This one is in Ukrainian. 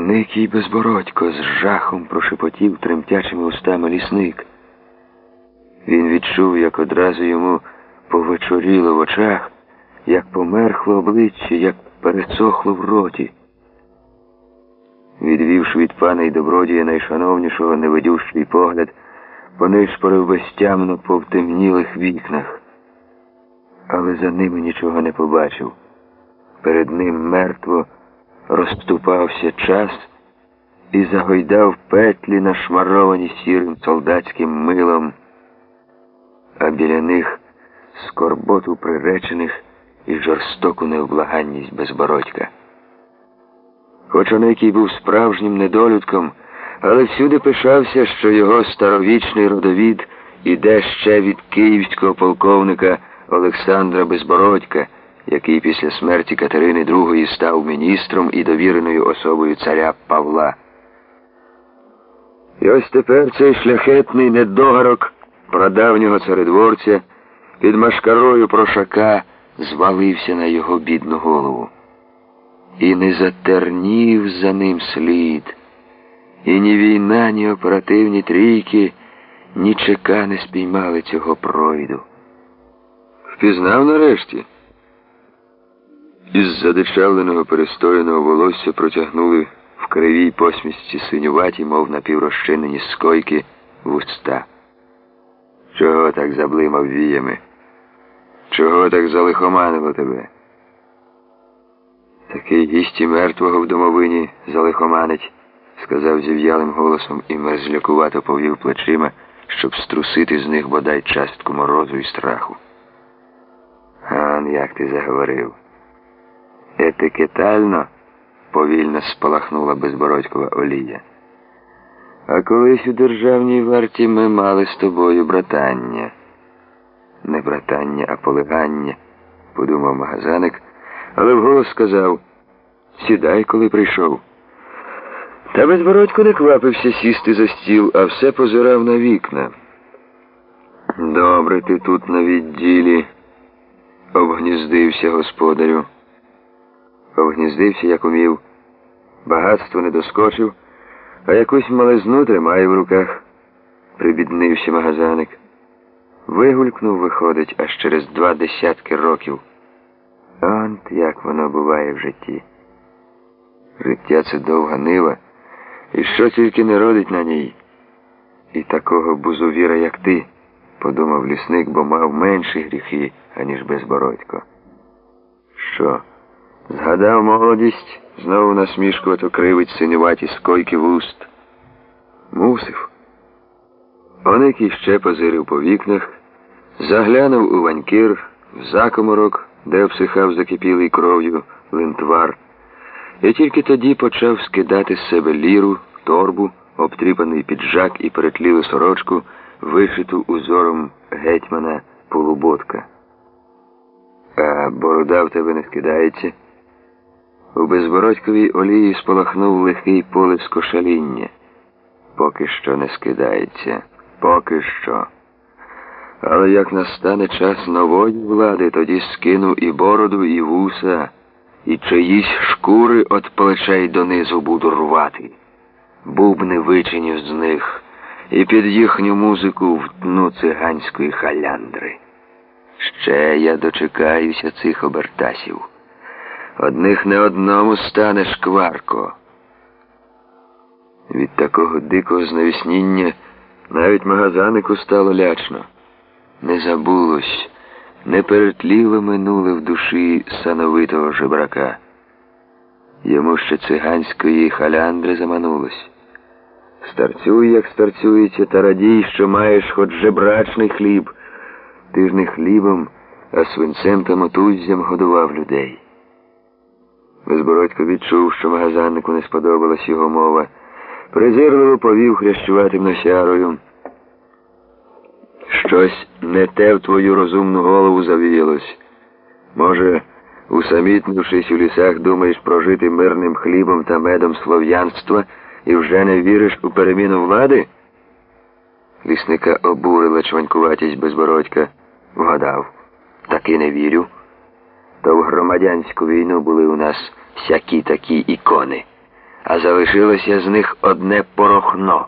Оникій безбородько з жахом прошепотів тремтячими устами лісник. Він відчув, як одразу йому повечоріло в очах, як померхло обличчя, як пересохло в роті. Відвівши від пана й добродія найшановнішого невидющий погляд, понишпорив безтямно по втемнілих вікнах, але за ними нічого не побачив. Перед ним мертво розступався час і загойдав петлі, нашмаровані сірим солдатським милом, а біля них скорботу приречених і жорстоку невблаганність безбородька. Хоч Оникій був справжнім недолюдком, але всюди пишався, що його старовічний родовід іде ще від київського полковника Олександра Безбородька, який після смерті Катерини II став міністром і довіреною особою царя Павла. І ось тепер цей шляхетний недогарок прадавнього царедворця під машкарою прошака звалився на його бідну голову. І не затернів за ним слід, і ні війна, ні оперативні трійки, ні чека не спіймали цього пройду. Впізнав нарешті. Із задичавленого перестояного волосся протягнули в кривій посмішці синюваті, мов напіврозчинені скойки, вуста. Чого так заблимав віями? Чого так залихоманило тебе? Такий гість і мертвого в домовині залихоманить, сказав зів'ялим голосом і мерзлякувато повів плечима, щоб струсити з них бодай частку морозу і страху. Ан, як ти заговорив? Етикетально повільно спалахнула безбородькова олія. А колись у державній варті ми мали з тобою братання. Не братання, а полегання, подумав магазаник, але вголос сказав Сідай, коли прийшов. Та безбородько не квапився сісти за стіл, а все позирав на вікна. Добре ти тут на відділі, обгніздився господарю. Обгніздився, як умів. Багатство не доскочив, а якусь мализну тримає в руках, прибіднився магазаник. Вигулькнув, виходить, аж через два десятки років. Ант, як воно буває в житті. Життя це довга нива, і що тільки не родить на ній. І такого бузувіра, як ти, подумав лісник, бо мав менші гріхи, аніж безбородько. Що? Згадав молодість, знову насмішкувато кривить синюваті скойки вуст. Мусив. Оникий ще позирив по вікнах, заглянув у ванькір, в закоморок, де обсихав закипілий кров'ю линтвар, і тільки тоді почав скидати з себе ліру, торбу, обтріпаний піджак і перетлілу сорочку, вишиту узором гетьмана полуботка. А борода в тебе не скидається. У безбородьковій олії спалахнув лихий полиск ошаління. Поки що не скидається, поки що. Але як настане час нової влади, тоді скину і бороду, і вуса, і чиїсь шкури от плечей донизу буду рвати. Бубни вичиню з них і під їхню музику втну циганської халяндри. Ще я дочекаюся цих обертасів. Одних не одному стане шкварко. Від такого дикого знавісніння навіть магазанику стало лячно. Не забулось, не перетліло минуле в душі сановитого жебрака. Йому ще циганської халяндри заманулось. Старцюй, як старцюється, та радій, що маєш хоч жебрачний хліб. Ти ж не хлібом, а свинцем та мотуззям годував людей. Безбородько відчув, що магазаннику не сподобалась його мова. Презирливо повів хрящуватим носярою. Щось не те в твою розумну голову завіялось. Може, усамітнившись у лісах, думаєш прожити мирним хлібом та медом слов'янства і вже не віриш у переміну влади? Лісника обурила чванькуватість безбородька. Вгадав. Таки не вірю. То в громадянську війну були у нас всякі такі ікони. а залишилося з них одне порохно.